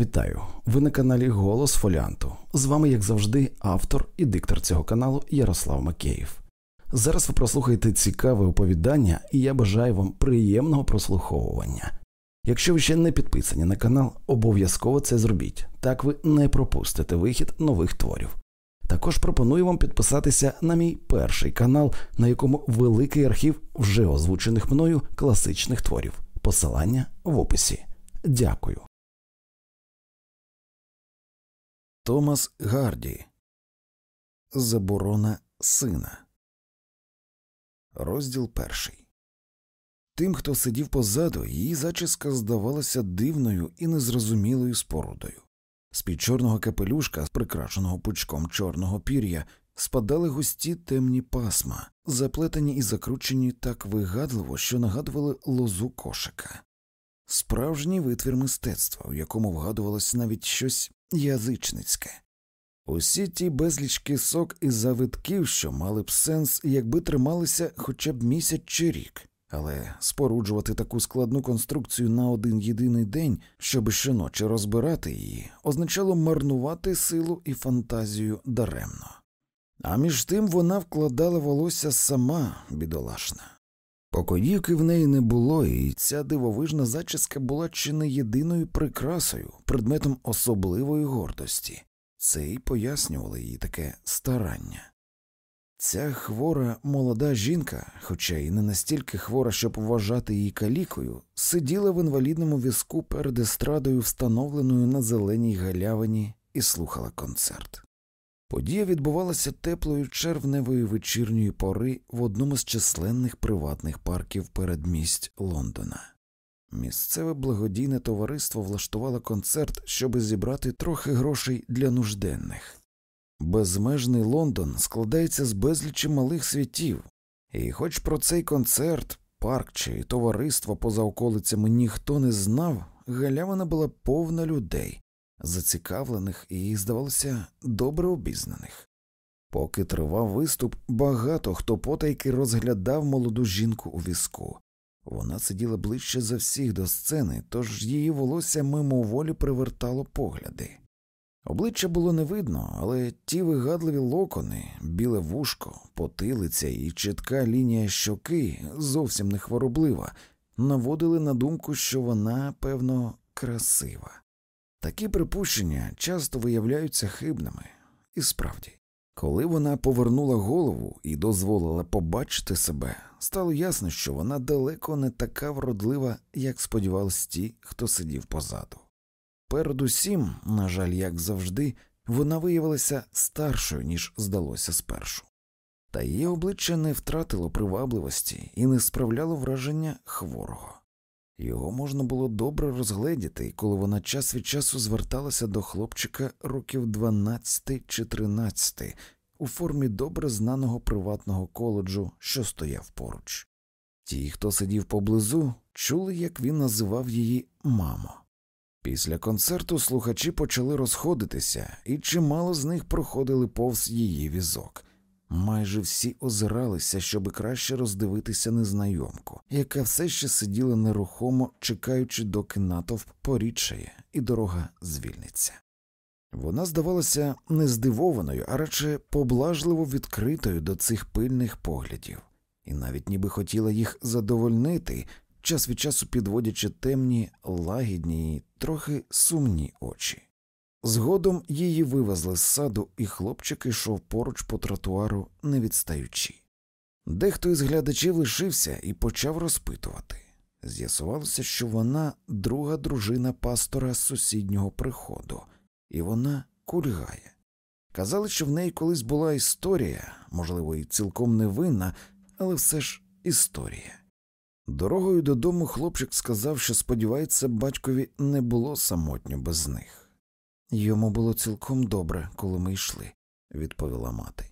Вітаю! Ви на каналі Голос Фоліанту. З вами, як завжди, автор і диктор цього каналу Ярослав Макеїв. Зараз ви прослухаєте цікаве оповідання, і я бажаю вам приємного прослуховування. Якщо ви ще не підписані на канал, обов'язково це зробіть, так ви не пропустите вихід нових творів. Також пропоную вам підписатися на мій перший канал, на якому великий архів вже озвучених мною класичних творів. Посилання в описі. Дякую. Томас Гарді Заборона сина. Розділ перший. Тим, хто сидів позаду, її зачіска здавалася дивною і незрозумілою спорудою. З під чорного капелюшка, прикрашеного пучком чорного пір'я, спадали густі темні пасма, заплетені і закручені так вигадливо, що нагадували лозу кошика. Справжній витвір мистецтва, у якому вгадувалось навіть щось язичницьке. Усі ті безліч кисок і завитків, що мали б сенс, якби трималися хоча б місяць чи рік, але споруджувати таку складну конструкцію на один єдиний день, щоб щоночі розбирати її, означало марнувати силу і фантазію даремно. А між тим вона вкладала волосся сама бідолашна. Покоївки в неї не було, і ця дивовижна зачіска була чи не єдиною прикрасою, предметом особливої гордості. Це й пояснювало її таке старання. Ця хвора молода жінка, хоча й не настільки хвора, щоб вважати її калікою, сиділа в інвалідному візку перед естрадою, встановленою на зеленій галявині, і слухала концерт. Подія відбувалася теплої червневої вечірньої пори в одному з численних приватних парків передмість Лондона. Місцеве благодійне товариство влаштувало концерт, щоб зібрати трохи грошей для нужденних. Безмежний Лондон складається з безлічі малих світів, і хоч про цей концерт, парк чи товариство поза околицями ніхто не знав, галявина була повна людей, зацікавлених і, здавалося, добре обізнаних. Поки тривав виступ, багато хто потайки розглядав молоду жінку у візку. Вона сиділа ближче за всіх до сцени, тож її волосся мимоволі привертало погляди. Обличчя було не видно, але ті вигадливі локони, біле вушко, потилиця і чітка лінія щоки, зовсім не хвороблива, наводили на думку, що вона, певно, красива. Такі припущення часто виявляються хибними, і справді, коли вона повернула голову і дозволила побачити себе, стало ясно, що вона далеко не така вродлива, як сподівались ті, хто сидів позаду. Передусім, на жаль, як завжди, вона виявилася старшою, ніж здалося спершу, та її обличчя не втратило привабливості і не справляло враження хворого. Його можна було добре розгледіти, коли вона час від часу зверталася до хлопчика років 12 чи 13 у формі добре знаного приватного коледжу, що стояв поруч. Ті, хто сидів поблизу, чули, як він називав її мамо. Після концерту слухачі почали розходитися, і чимало з них проходили повз її візок. Майже всі озиралися, щоби краще роздивитися незнайомку, яка все ще сиділа нерухомо, чекаючи, доки натовп порідшає, і дорога звільниться. Вона здавалася не здивованою, а радше поблажливо відкритою до цих пильних поглядів, і навіть ніби хотіла їх задовольнити, час від часу підводячи темні, лагідні, трохи сумні очі. Згодом її вивезли з саду, і хлопчик йшов поруч по тротуару, не відстаючи. Дехто із глядачів лишився і почав розпитувати. З'ясувалося, що вона друга дружина пастора з сусіднього приходу, і вона кульгає. Казали, що в неї колись була історія, можливо, і цілком невинна, але все ж історія. Дорогою додому хлопчик сказав, що сподівається, батькові не було самотньо без них. Йому було цілком добре, коли ми йшли, відповіла мати.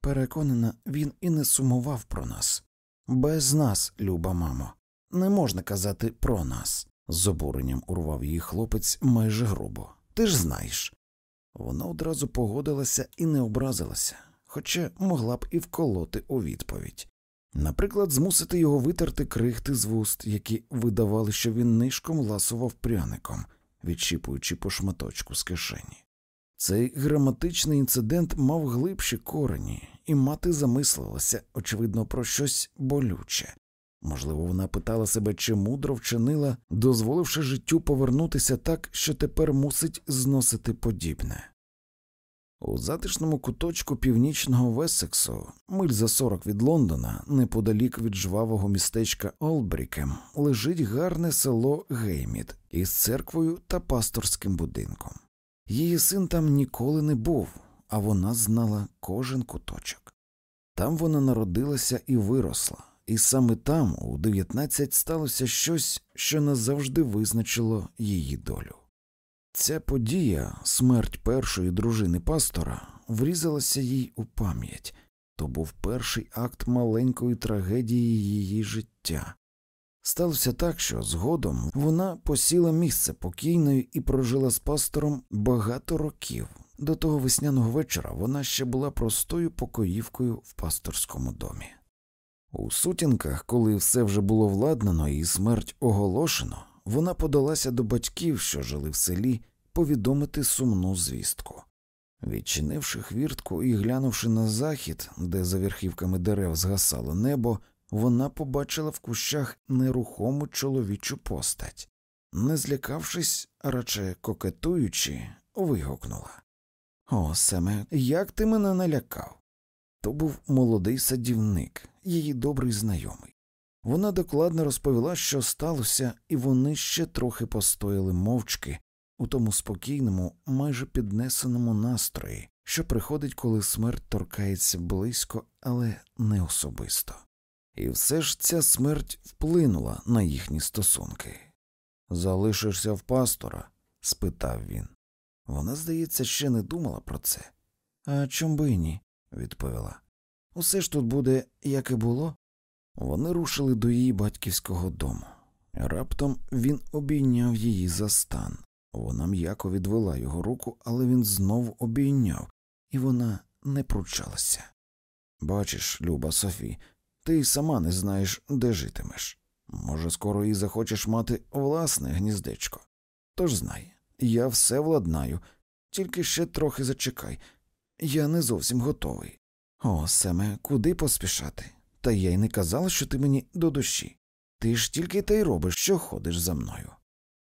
Переконана, він і не сумував про нас. Без нас, люба мамо, не можна казати про нас, з обуренням урвав її хлопець майже грубо. Ти ж знаєш. Вона одразу погодилася і не образилася, хоча могла б і вколоти у відповідь. Наприклад, змусити його витерти крихти з вуст, які видавали, що він нишком ласував пряником відчіпуючи по шматочку з кишені. Цей граматичний інцидент мав глибші корені, і мати замислилася, очевидно, про щось болюче. Можливо, вона питала себе, чи мудро вчинила, дозволивши життю повернутися так, що тепер мусить зносити подібне. У затишному куточку північного Вессексу, миль за сорок від Лондона, неподалік від жвавого містечка Олбрікем, лежить гарне село Гейміт із церквою та пасторським будинком. Її син там ніколи не був, а вона знала кожен куточок. Там вона народилася і виросла, і саме там, у 19, сталося щось, що назавжди визначило її долю. Ця подія, смерть першої дружини пастора, врізалася їй у пам'ять то був перший акт маленької трагедії її життя. Сталося так, що згодом вона посіла місце покійної і прожила з пастором багато років. До того весняного вечора вона ще була простою покоївкою в пасторському домі. У сутінках, коли все вже було владнано і смерть оголошено, вона подалася до батьків, що жили в селі, повідомити сумну звістку. Відчинивши хвіртку і глянувши на захід, де за верхівками дерев згасало небо, вона побачила в кущах нерухому чоловічу постать. Не злякавшись, радше кокетуючи, вигукнула О, Семе, як ти мене налякав? То був молодий садівник, її добрий знайомий. Вона докладно розповіла, що сталося, і вони ще трохи постояли мовчки у тому спокійному, майже піднесеному настрої, що приходить, коли смерть торкається близько, але не особисто. І все ж ця смерть вплинула на їхні стосунки. Залишишся в пастора? спитав він. Вона, здається, ще не думала про це. А чом би ні, відповіла. Усе ж тут буде, як і було. Вони рушили до її батьківського дому. Раптом він обійняв її за стан. Вона м'яко відвела його руку, але він знов обійняв, і вона не пручалася. Бачиш, Люба Софі, ти сама не знаєш, де житимеш. Може, скоро і захочеш мати власне гніздечко. Тож знай, я все владнаю, тільки ще трохи зачекай. Я не зовсім готовий. О, Семе, куди поспішати? Та я й не казала, що ти мені до душі. Ти ж тільки те й робиш, що ходиш за мною.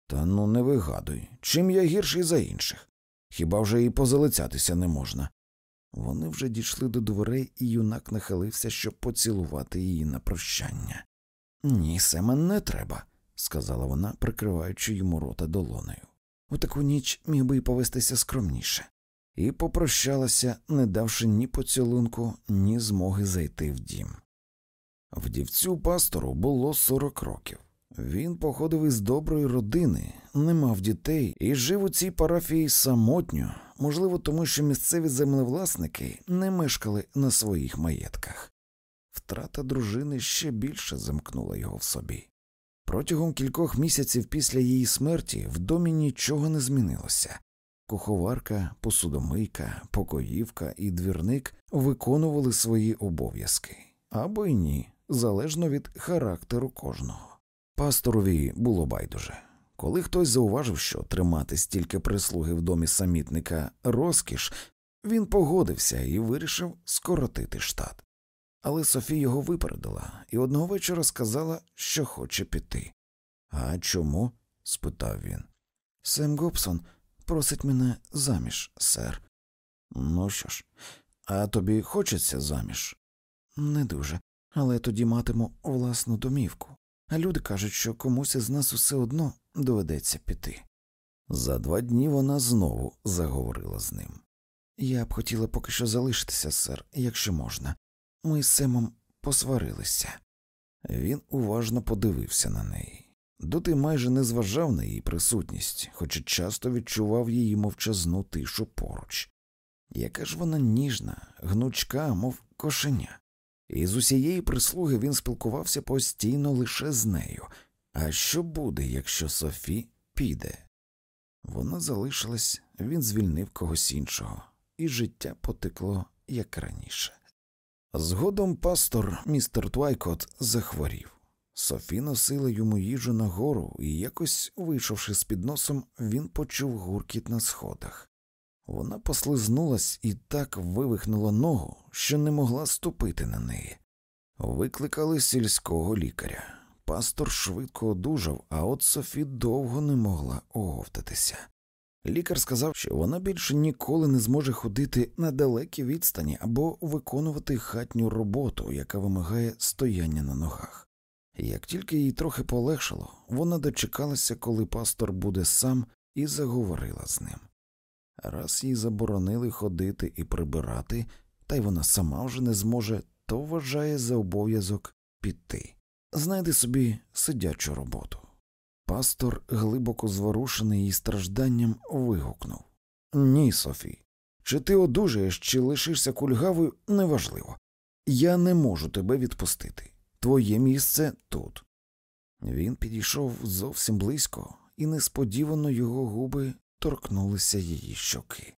Та ну не вигадуй, чим я гірший за інших. Хіба вже і позалицятися не можна. Вони вже дійшли до дверей, і юнак нахилився, щоб поцілувати її на прощання. Ні, Семен, не треба, сказала вона, прикриваючи йому рота долонею. У таку ніч міг би й повестися скромніше, і попрощалася, не давши ні поцілунку, ні змоги зайти в дім. Вдівцю пастору було сорок років. Він походив із доброї родини, не мав дітей і жив у цій парафії самотньо, можливо, тому що місцеві землевласники не мешкали на своїх маєтках. Втрата дружини ще більше замкнула його в собі. Протягом кількох місяців після її смерті в домі нічого не змінилося. Куховарка, посудомийка, покоївка і двірник виконували свої обов'язки або й ні, залежно від характеру кожного. Пасторові було байдуже. Коли хтось зауважив, що тримати стільки прислуги в домі самітника розкіш, він погодився і вирішив скоротити штат. Але Софі його випередила і одного вечора сказала, що хоче піти. А чому? спитав він. Сем Гобсон просить мене заміж, сер. Ну що ж, а тобі хочеться заміж? Не дуже, але тоді матиму власну домівку а люди кажуть, що комусь із нас усе одно доведеться піти. За два дні вона знову заговорила з ним. Я б хотіла поки що залишитися, сер, якщо можна. Ми з Семом посварилися. Він уважно подивився на неї. Доти майже не зважав на її присутність, хоч і часто відчував її мовчазну тишу поруч. Яка ж вона ніжна, гнучка, мов кошеня і з усієї прислуги він спілкувався постійно лише з нею. А що буде, якщо Софі піде? Вона залишилась, він звільнив когось іншого, і життя потекло як раніше. Згодом пастор містер Твайкот захворів. Софі носила йому їжу нагору, і якось, вийшовши з під носом, він почув гуркіт на сходах. Вона послизнулась і так вивихнула ногу, що не могла ступити на неї. Викликали сільського лікаря. Пастор швидко одужав, а от Софі довго не могла оговтатися. Лікар сказав, що вона більше ніколи не зможе ходити на далекі відстані або виконувати хатню роботу, яка вимагає стояння на ногах. Як тільки їй трохи полегшало, вона дочекалася, коли пастор буде сам, і заговорила з ним. Раз їй заборонили ходити і прибирати, та й вона сама вже не зможе, то вважає за обов'язок піти. Знайди собі сидячу роботу. Пастор, глибоко зворушений її стражданням, вигукнув Ні, Софі, чи ти одужаєш, чи лишишся кульгавою, неважливо. Я не можу тебе відпустити. Твоє місце тут. Він підійшов зовсім близько, і несподівано його губи торкнулися її щоки.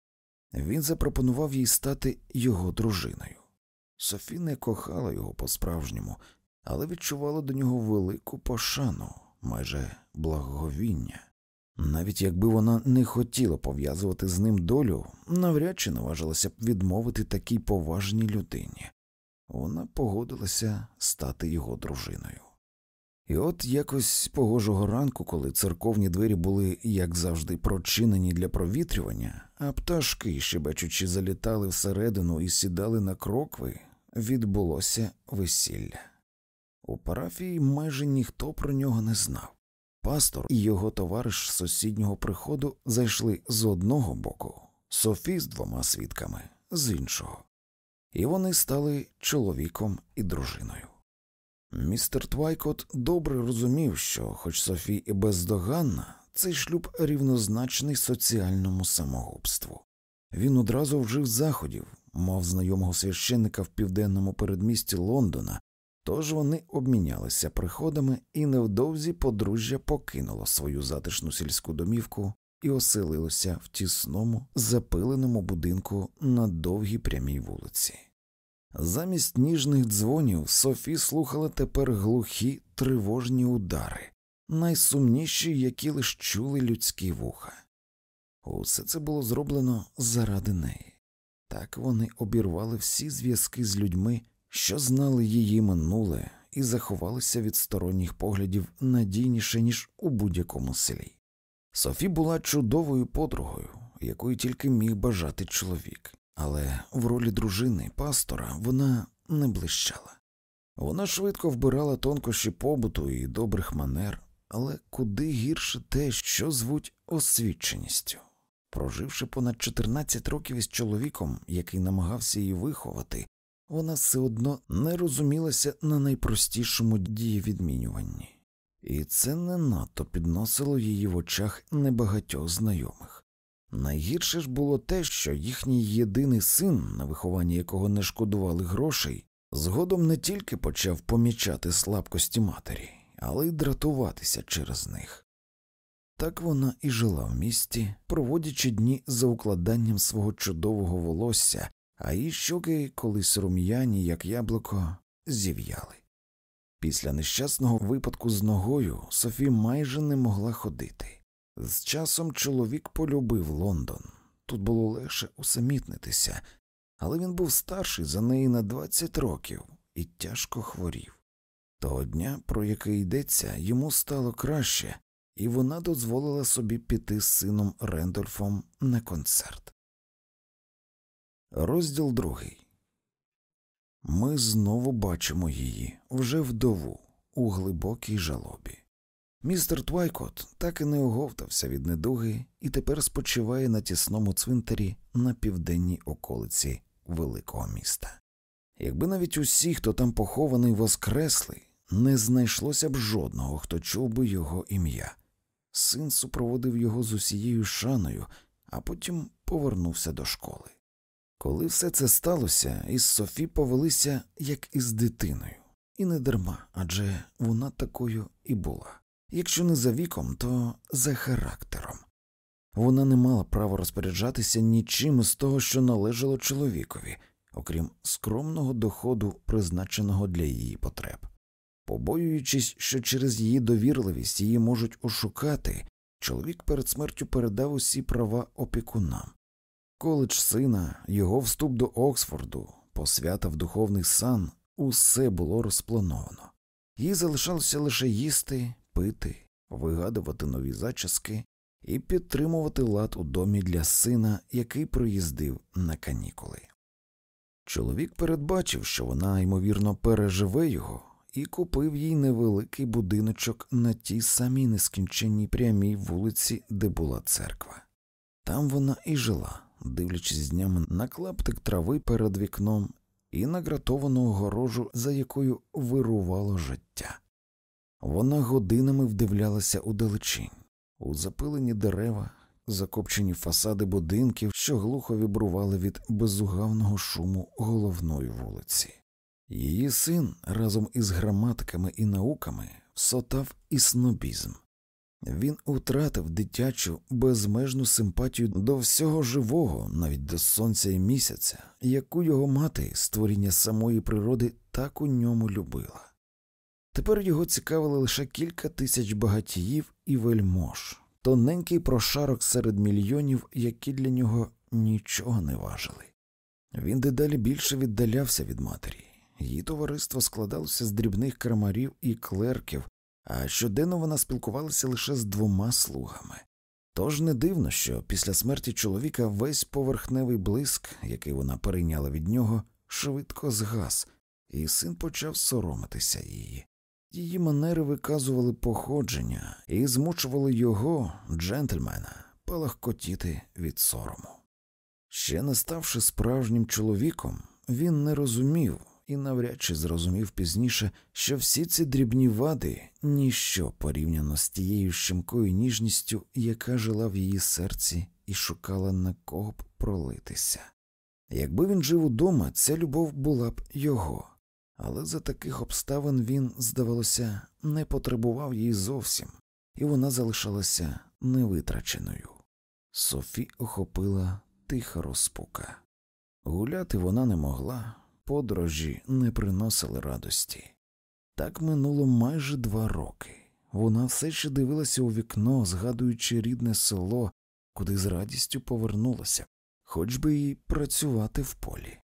Він запропонував їй стати його дружиною. Софі не кохала його по справжньому, але відчувала до нього велику пошану, майже благовіння. Навіть якби вона не хотіла пов'язувати з ним долю, навряд чи наважилася б відмовити такій поважній людині. Вона погодилася стати його дружиною. І от якось погожого ранку, коли церковні двері були, як завжди, прочинені для провітрювання, а пташки, щебечучи, залітали всередину і сідали на крокви, відбулося весілля. У парафії майже ніхто про нього не знав. Пастор і його товариш з сусіднього приходу зайшли з одного боку, Софі з двома свідками з іншого, і вони стали чоловіком і дружиною. Містер Твайкот добре розумів, що, хоч Софі і бездоганна, цей шлюб рівнозначний соціальному самогубству. Він одразу вжив заходів, мав знайомого священника в південному передмісті Лондона, тож вони обмінялися приходами, і невдовзі подружжя покинуло свою затишну сільську домівку і оселилося в тісному, запиленому будинку на довгій прямій вулиці. Замість ніжних дзвонів Софі слухала тепер глухі тривожні удари, найсумніші, які лиш чули людські вуха. Усе це було зроблено заради неї. Так вони обірвали всі зв'язки з людьми, що знали її минуле, і заховалися від сторонніх поглядів надійніше, ніж у будь-якому селі. Софі була чудовою подругою, якою тільки міг бажати чоловік але в ролі дружини пастора вона не блищала. Вона швидко вбирала тонкощі побуту і добрих манер, але куди гірше те, що звуть освіченістю. Проживши понад 14 років із чоловіком, який намагався її виховати, вона все одно не розумілася на найпростішому дієвідмінюванні, і це не надто підносило її в очах небагатьох знайомих. Найгірше ж було те, що їхній єдиний син, на вихованні якого не шкодували грошей, згодом не тільки почав помічати слабкості матері, але й дратуватися через них. Так вона і жила в місті, проводячи дні за укладанням свого чудового волосся, а її щоки, колись рум'яні, як яблуко, зів'яли. Після нещасного випадку з ногою Софі майже не могла ходити. З часом чоловік полюбив Лондон. Тут було легше усамітнитися, але він був старший за неї на 20 років і тяжко хворів. Того дня, про який йдеться, йому стало краще, і вона дозволила собі піти з сином Рендольфом на концерт. Розділ другий Ми знову бачимо її вже вдову у глибокій жалобі. Містер Твайкот так і не оговтався від недуги і тепер спочиває на тісному цвинтарі на південній околиці великого міста. Якби навіть усі, хто там похований, воскресли, не знайшлося б жодного, хто чув би його ім'я. Син супроводив його з усією шаною, а потім повернувся до школи. Коли все це сталося, із Софі повелися як із дитиною, і не дарма адже вона такою і була якщо не за віком, то за характером. Вона не мала права розпоряджатися нічим з того, що належало чоловікові, окрім скромного доходу, призначеного для її потреб. Побоюючись, що через її довірливість її можуть ошукати, чоловік перед смертю передав усі права опікунам. Коледж сина, його вступ до Оксфорду, посвята в духовний сан, усе було розплановано. Їй залишалося лише їсти, пити, вигадувати нові зачіски і підтримувати лад у домі для сина, який приїздив на канікули. Чоловік передбачив, що вона, ймовірно, переживе його, і купив їй невеликий будиночок на тій самій нескінченній прямій вулиці, де була церква. Там вона і жила, дивлячись днями на клаптик трави перед вікном і на гратовану огорожу, за якою вирувало життя. Вона годинами вдивлялася у далечінь, у запилені дерева, закопчені фасади будинків, що глухо вібрували від безугавного шуму головної вулиці. Її син разом із граматиками і науками всотав і снобізм. Він утратив дитячу безмежну симпатію до всього живого, навіть до сонця і місяця, яку його мати, створіння самої природи, так у ньому любила. Тепер його цікавили лише кілька тисяч багатіїв і вельмож, тоненький прошарок серед мільйонів, які для нього нічого не важили. Він дедалі більше віддалявся від матері. Її товариство складалося з дрібних крамарів і клерків, а щоденно вона спілкувалася лише з двома слугами. Тож не дивно, що після смерті чоловіка весь поверхневий блиск, який вона перейняла від нього, швидко згас, і син почав соромитися її. Її манери виказували походження і змучували його, джентльмена, палахкотіти від сорому. Ще не ставши справжнім чоловіком, він не розумів і навряд чи зрозумів пізніше, що всі ці дрібні вади ніщо порівняно з тією щемкою ніжністю, яка жила в її серці і шукала на кого б пролитися. Якби він жив удома, ця любов була б його, але за таких обставин він, здавалося, не потребував її зовсім, і вона залишалася невитраченою. Софі охопила тиха розпука. Гуляти вона не могла, подорожі не приносили радості. Так минуло майже два роки. Вона все ще дивилася у вікно, згадуючи рідне село, куди з радістю повернулася, хоч би й працювати в полі.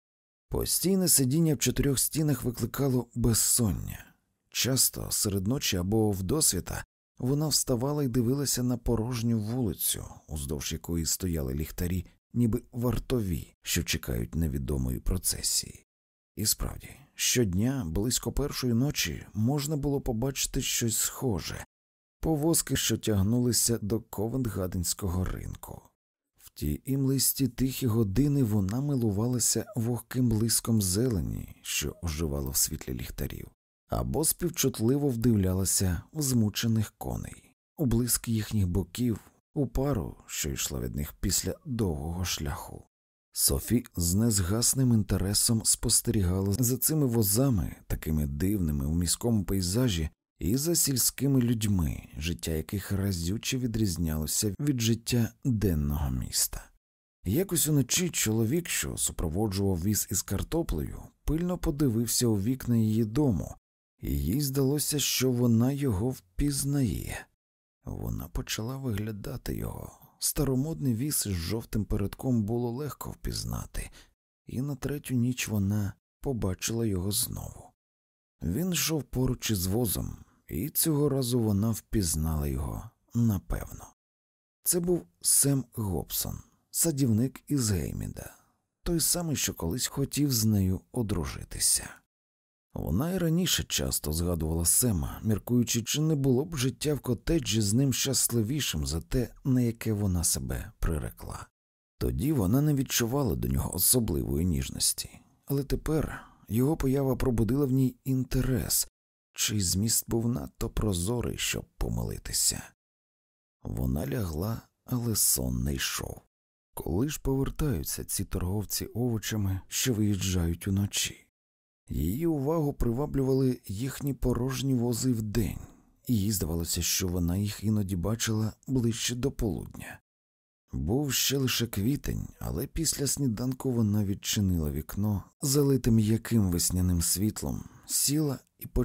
Постійне сидіння в чотирьох стінах викликало безсоння. Часто серед ночі або вдосвіта вона вставала і дивилася на порожню вулицю, уздовж якої стояли ліхтарі, ніби вартові, що чекають невідомої процесії. І справді, щодня, близько першої ночі, можна було побачити щось схоже повозки, що тягнулися до Ковентгаденського ринку. В ті імлисті тихі години вона милувалася вогким блиском зелені, що оживало в світлі ліхтарів, або співчутливо вдивлялася в змучених коней, у блиск їхніх боків, у пару, що йшла від них після довгого шляху. Софі з незгасним інтересом спостерігала за цими возами, такими дивними у міському пейзажі, і за сільськими людьми, життя яких разюче відрізнялося від життя денного міста. Якось уночі чоловік, що супроводжував віз із картоплею, пильно подивився у вікна її дому, і їй здалося, що вона його впізнає. Вона почала виглядати його. Старомодний віз із жовтим передком було легко впізнати, і на третю ніч вона побачила його знову. Він йшов поруч із возом, і цього разу вона впізнала його напевно. Це був Сем Гобсон, садівник із Гейміда, той самий, що колись хотів з нею одружитися. Вона й раніше часто згадувала Сема, міркуючи, чи не було б життя в котеджі з ним щасливішим за те, на яке вона себе прирекла. Тоді вона не відчувала до нього особливої ніжності, але тепер його поява пробудила в ній інтерес, чий зміст був надто прозорий, щоб помилитися. Вона лягла, але сон не йшов. Коли ж повертаються ці торговці овочами, що виїжджають уночі. Її увагу приваблювали їхні порожні вози вдень, і їй здавалося, що вона їх іноді бачила ближче до полудня. Був ще лише квітень, але після сніданку вона відчинила вікно, залите м'яким весняним світлом, сіла і почала.